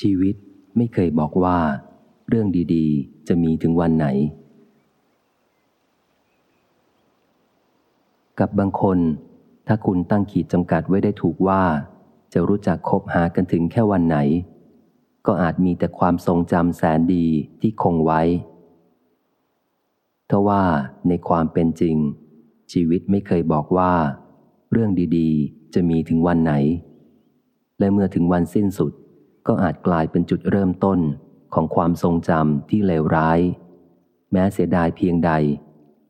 ชีวิตไม่เคยบอกว่า เรื่องดีๆ จะมีถึงวันไหน กับบางคน ถ้าคุณตั้งขีดจำกัดไว้ได้ถูกว่า จะรู้จักคบหากันถึงแค่วันไหน ก็อาจมีแต่ความทรงจำแสนดีที่คงไว้ทว่าในความเป็นจริง ชีวิตไม่เคยบอกว่า เรื่องดีๆ จะมีถึงวันไหน และเมื่อถึงวันสิ้นสุด ก็อาจกลายเป็นจุดเริ่มต้นของความทรงจำที่เลวร้าย แม้เสียดายเพียงใด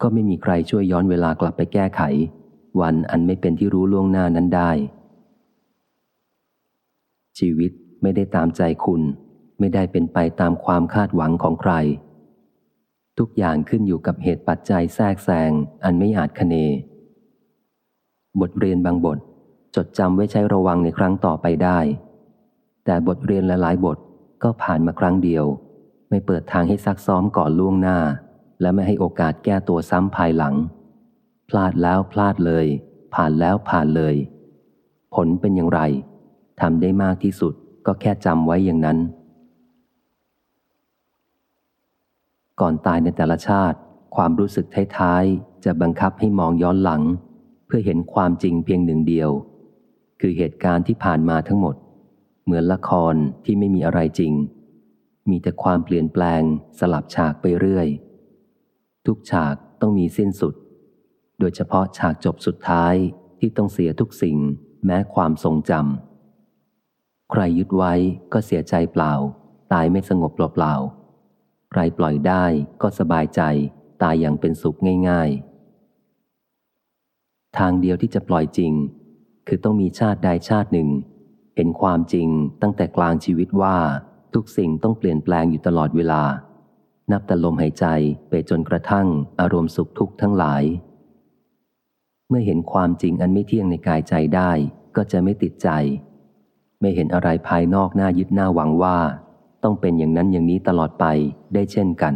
ก็ไม่มีใครช่วยย้อนเวลากลับไปแก้ไข วันอันไม่เป็นที่รู้ล่วงหน้านั้นได้ ชีวิตไม่ได้ตามใจคุณ ไม่ได้เป็นไปตามความคาดหวังของใคร ทุกอย่างขึ้นอยู่กับเหตุปัจจัยแทรกแซงอันไม่อาจคเน บทเรียนบางบท จดจำไว้ใช้ระวังในครั้งต่อไปได้ แต่บทเรียนหลายๆบทก็ผ่านมาครั้งเดียว ไม่เปิดทางให้ซักซ้อมก่อนล่วงหน้า และไม่ให้โอกาสแก้ตัวซ้ำภายหลัง พลาดแล้วพลาดเลย ผ่านแล้วผ่านเลย ผลเป็นอย่างไรทำได้มากที่สุดก็แค่จำไว้อย่างนั้น ก่อนตายในแต่ละชาติ ความรู้สึกท้ายๆจะบังคับให้มองย้อนหลัง เพื่อเห็นความจริงเพียงหนึ่งเดียว คือเหตุการณ์ที่ผ่านมาทั้งหมด เหมือนละครที่ไม่มีอะไรจริง มีแต่ความเปลี่ยนแปลงสลับฉากไปเรื่อย ทุกฉากต้องมีสิ้นสุด โดยเฉพาะฉากจบสุดท้ายที่ต้องเสียทุกสิ่งแม้ความทรงจำใครยึดไว้ก็เสียใจเปล่า ตายไม่สงบเปล่าๆใครปล่อยได้ก็สบายใจ ตายอย่างเป็นสุขง่าย ๆ ทางเดียวที่จะปล่อยจริง คือต้องมีชาติใดชาติหนึ่ง เห็นความจริงตั้งแต่กลางชีวิตว่าทุกสิ่งต้องเปลี่ยนแปลงอยู่ตลอดเวลา นับแต่ลมหายใจไปจนกระทั่งอารมณ์สุขทุกข์ทั้งหลาย เมื่อเห็นความจริงอันไม่เที่ยงในกายใจได้ก็จะไม่ติดใจ ไม่เห็นอะไรภายนอกหน้ายึดหน้าหวังว่า ต้องเป็นอย่างนั้นอย่างนี้ตลอดไปได้เช่นกัน